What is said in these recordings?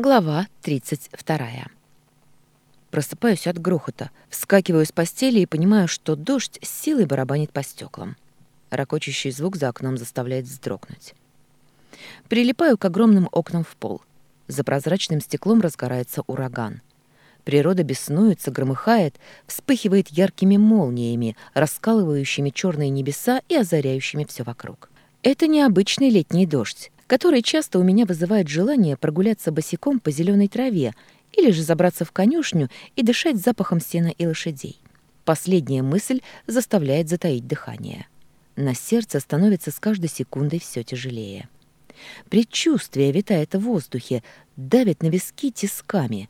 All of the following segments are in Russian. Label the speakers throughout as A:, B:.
A: Глава 32. Просыпаюсь от грохота, вскакиваю с постели и понимаю, что дождь с силой барабанит по стеклам. Рокочущий звук за окном заставляет вздрогнуть. Прилипаю к огромным окнам в пол. За прозрачным стеклом разгорается ураган. Природа беснуется, громыхает, вспыхивает яркими молниями, раскалывающими черные небеса и озаряющими все вокруг. Это необычный летний дождь который часто у меня вызывает желание прогуляться босиком по зеленой траве или же забраться в конюшню и дышать запахом сена и лошадей. Последняя мысль заставляет затаить дыхание. На сердце становится с каждой секундой все тяжелее. Предчувствие витает в воздухе, давит на виски тисками.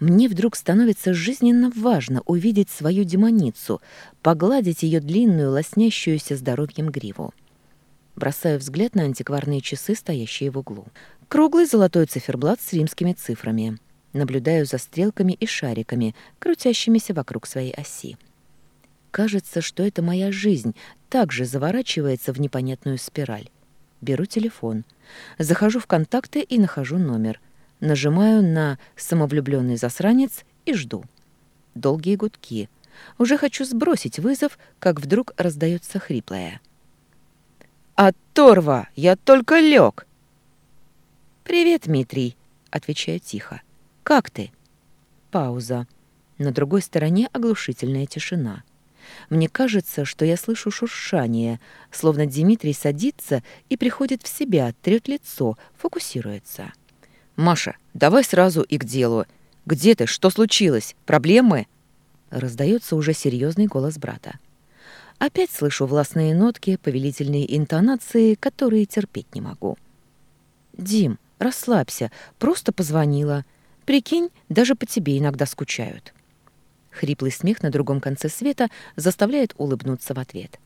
A: Мне вдруг становится жизненно важно увидеть свою демоницу, погладить ее длинную, лоснящуюся здоровьем гриву бросаю взгляд на антикварные часы, стоящие в углу. Круглый золотой циферблат с римскими цифрами. Наблюдаю за стрелками и шариками, крутящимися вокруг своей оси. Кажется, что это моя жизнь также заворачивается в непонятную спираль. Беру телефон. Захожу в контакты и нахожу номер. Нажимаю на «Самовлюбленный засранец» и жду. Долгие гудки. Уже хочу сбросить вызов, как вдруг раздается хриплое. Оторва, я только лег. Привет, Дмитрий, отвечаю тихо. Как ты? Пауза. На другой стороне оглушительная тишина. Мне кажется, что я слышу шуршание, словно Дмитрий садится и приходит в себя, трёт лицо, фокусируется. «Маша, давай сразу и к делу. Где ты? Что случилось? Проблемы?» Раздается уже серьезный голос брата. Опять слышу властные нотки, повелительные интонации, которые терпеть не могу. «Дим, расслабься, просто позвонила. Прикинь, даже по тебе иногда скучают». Хриплый смех на другом конце света заставляет улыбнуться в ответ.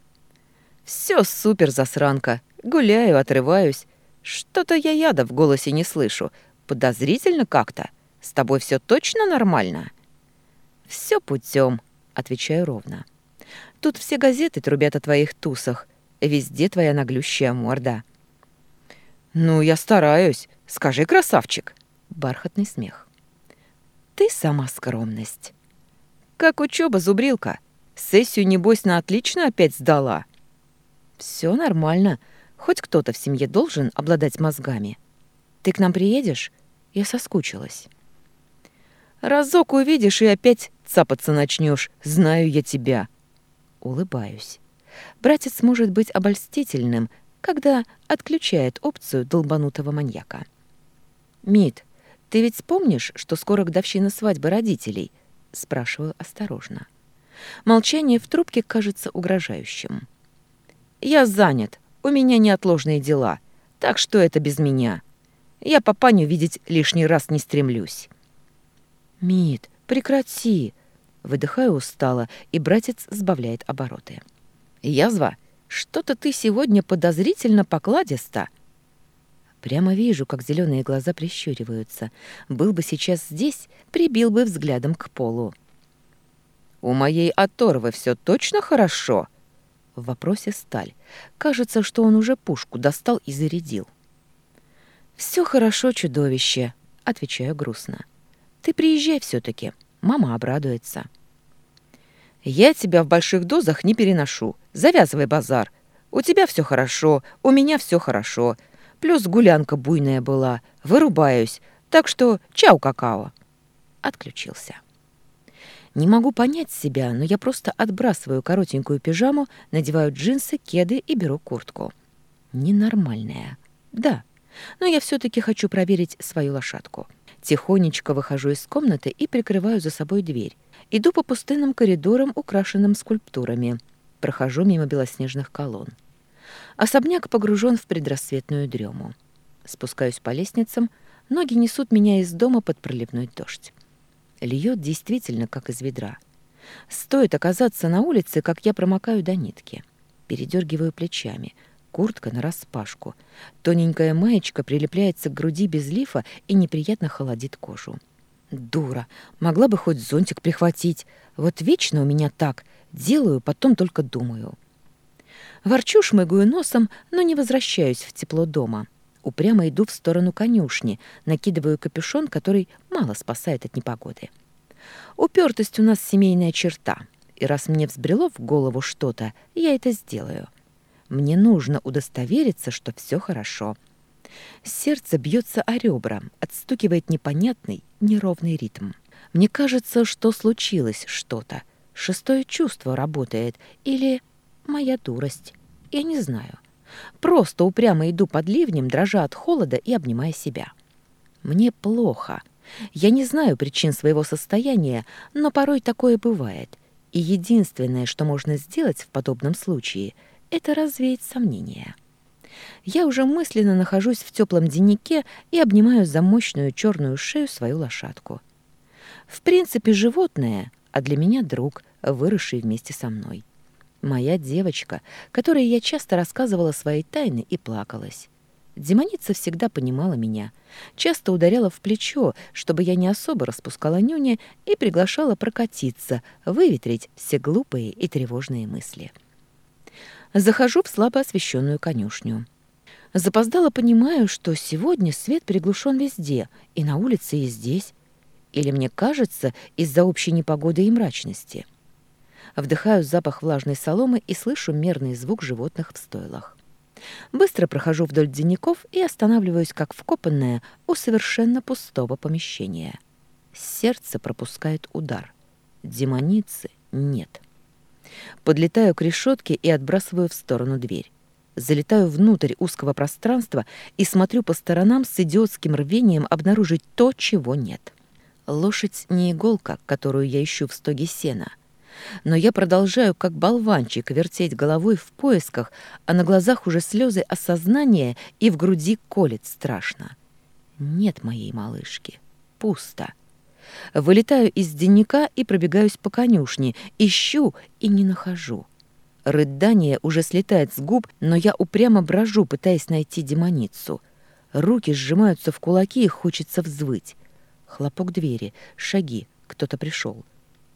A: «Все супер, засранка. Гуляю, отрываюсь. Что-то я яда в голосе не слышу. Подозрительно как-то. С тобой все точно нормально?» «Все путем», — отвечаю ровно. Тут все газеты трубят о твоих тусах. Везде твоя наглющая морда». «Ну, я стараюсь. Скажи, красавчик!» Бархатный смех. «Ты сама скромность». «Как учеба, зубрилка? Сессию, небось, на отлично опять сдала?» «Все нормально. Хоть кто-то в семье должен обладать мозгами. Ты к нам приедешь? Я соскучилась». «Разок увидишь и опять цапаться начнешь. Знаю я тебя. Улыбаюсь. Братец может быть обольстительным, когда отключает опцию долбанутого маньяка. «Мит, ты ведь помнишь, что скоро годовщина свадьбы родителей?» — спрашиваю осторожно. Молчание в трубке кажется угрожающим. «Я занят, у меня неотложные дела, так что это без меня. Я папаню видеть лишний раз не стремлюсь». «Мит, прекрати!» Выдыхаю устало, и братец сбавляет обороты. «Язва, что-то ты сегодня подозрительно покладиста». Прямо вижу, как зеленые глаза прищуриваются. Был бы сейчас здесь, прибил бы взглядом к полу. «У моей оторвы все точно хорошо?» В вопросе сталь. Кажется, что он уже пушку достал и зарядил. «Все хорошо, чудовище», — отвечаю грустно. «Ты приезжай все таки Мама обрадуется. «Я тебя в больших дозах не переношу. Завязывай базар. У тебя все хорошо, у меня все хорошо. Плюс гулянка буйная была. Вырубаюсь. Так что чау, какао». Отключился. Не могу понять себя, но я просто отбрасываю коротенькую пижаму, надеваю джинсы, кеды и беру куртку. Ненормальная. Да, но я все таки хочу проверить свою лошадку. Тихонечко выхожу из комнаты и прикрываю за собой дверь. Иду по пустынным коридорам, украшенным скульптурами. Прохожу мимо белоснежных колонн. Особняк погружен в предрассветную дрему. Спускаюсь по лестницам, ноги несут меня из дома под проливной дождь. Льет действительно, как из ведра. Стоит оказаться на улице, как я промокаю до нитки. Передергиваю плечами — Куртка нараспашку. Тоненькая маечка прилепляется к груди без лифа и неприятно холодит кожу. Дура! Могла бы хоть зонтик прихватить. Вот вечно у меня так. Делаю, потом только думаю. Ворчу, шмыгаю носом, но не возвращаюсь в тепло дома. Упрямо иду в сторону конюшни, накидываю капюшон, который мало спасает от непогоды. Упертость у нас семейная черта. И раз мне взбрело в голову что-то, я это сделаю. — мне нужно удостовериться, что все хорошо. Сердце бьется о ребра, отстукивает непонятный, неровный ритм. Мне кажется, что случилось что-то. Шестое чувство работает или моя дурость. Я не знаю. Просто упрямо иду под ливнем, дрожа от холода и обнимая себя. Мне плохо. Я не знаю причин своего состояния, но порой такое бывает. И единственное, что можно сделать в подобном случае — это развеет сомнения. Я уже мысленно нахожусь в теплом денеке и обнимаю за мощную черную шею свою лошадку. В принципе, животное, а для меня друг, выросший вместе со мной. Моя девочка, которой я часто рассказывала свои тайны и плакалась. Демоница всегда понимала меня, часто ударяла в плечо, чтобы я не особо распускала нюни и приглашала прокатиться, выветрить все глупые и тревожные мысли. Захожу в слабо освещенную конюшню. Запоздало понимаю, что сегодня свет приглушен везде, и на улице, и здесь. Или мне кажется, из-за общей непогоды и мрачности. Вдыхаю запах влажной соломы и слышу мерный звук животных в стойлах. Быстро прохожу вдоль денников и останавливаюсь, как вкопанная, у совершенно пустого помещения. Сердце пропускает удар. Демоницы нет. Подлетаю к решетке и отбрасываю в сторону дверь. Залетаю внутрь узкого пространства и смотрю по сторонам с идиотским рвением обнаружить то, чего нет. Лошадь не иголка, которую я ищу в стоге сена. Но я продолжаю, как болванчик, вертеть головой в поисках, а на глазах уже слезы осознания и в груди колет страшно. Нет моей малышки. Пусто. Вылетаю из денника и пробегаюсь по конюшне, ищу и не нахожу. Рыдание уже слетает с губ, но я упрямо брожу, пытаясь найти демоницу. Руки сжимаются в кулаки и хочется взвыть. Хлопок двери, шаги, кто-то пришел.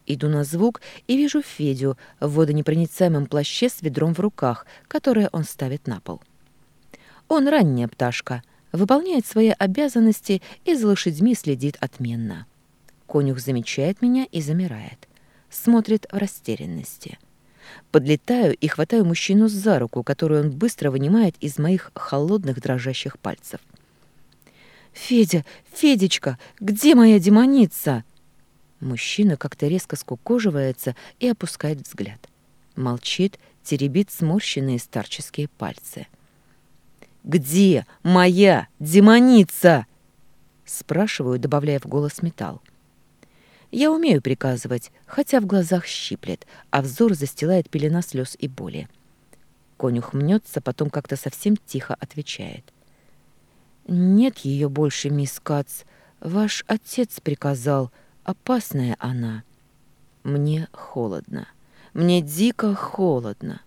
A: Иду на звук и вижу Федю в водонепроницаемом плаще с ведром в руках, которое он ставит на пол. Он ранняя пташка, выполняет свои обязанности и за лошадьми следит отменно. Конюх замечает меня и замирает. Смотрит в растерянности. Подлетаю и хватаю мужчину за руку, которую он быстро вынимает из моих холодных дрожащих пальцев. «Федя! Федечка! Где моя демоница?» Мужчина как-то резко скукоживается и опускает взгляд. Молчит, теребит сморщенные старческие пальцы. «Где моя демоница?» Спрашиваю, добавляя в голос металл. Я умею приказывать, хотя в глазах щиплет, а взор застилает пелена слез и боли. Конюх мнется, потом как-то совсем тихо отвечает. «Нет ее больше, мисс Кац. Ваш отец приказал. Опасная она. Мне холодно. Мне дико холодно.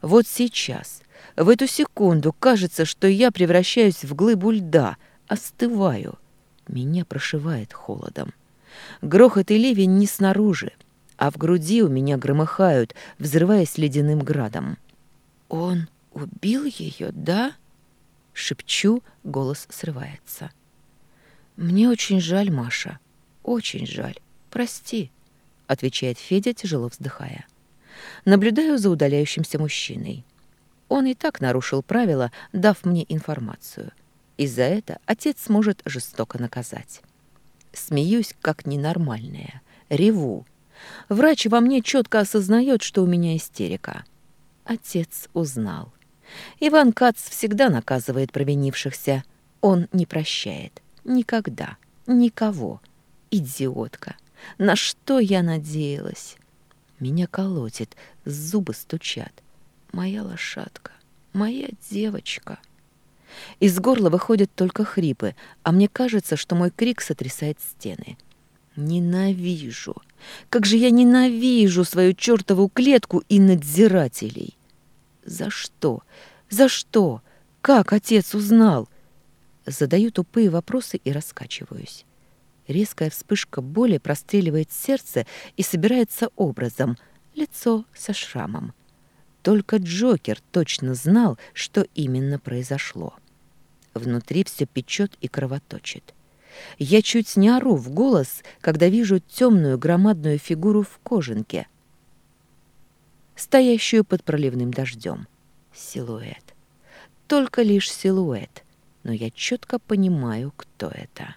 A: Вот сейчас, в эту секунду, кажется, что я превращаюсь в глыбу льда, остываю. Меня прошивает холодом». Грохот и ливень не снаружи, а в груди у меня громыхают, взрываясь ледяным градом. «Он убил ее, да?» — шепчу, голос срывается. «Мне очень жаль, Маша, очень жаль. Прости», — отвечает Федя, тяжело вздыхая. Наблюдаю за удаляющимся мужчиной. Он и так нарушил правила, дав мне информацию. И за это отец сможет жестоко наказать. Смеюсь, как ненормальная. Реву. Врач во мне четко осознает, что у меня истерика. Отец узнал. Иван Кац всегда наказывает провинившихся. Он не прощает. Никогда. Никого. Идиотка. На что я надеялась? Меня колотит, зубы стучат. Моя лошадка, моя девочка. Из горла выходят только хрипы, а мне кажется, что мой крик сотрясает стены. Ненавижу! Как же я ненавижу свою чертову клетку и надзирателей! За что? За что? Как отец узнал? Задаю тупые вопросы и раскачиваюсь. Резкая вспышка боли простреливает сердце и собирается образом — лицо со шрамом. Только Джокер точно знал, что именно произошло. Внутри все печет и кровоточит. Я чуть не ору в голос, когда вижу темную громадную фигуру в кожанке, стоящую под проливным дождем. Силуэт. Только лишь силуэт. Но я четко понимаю, кто это.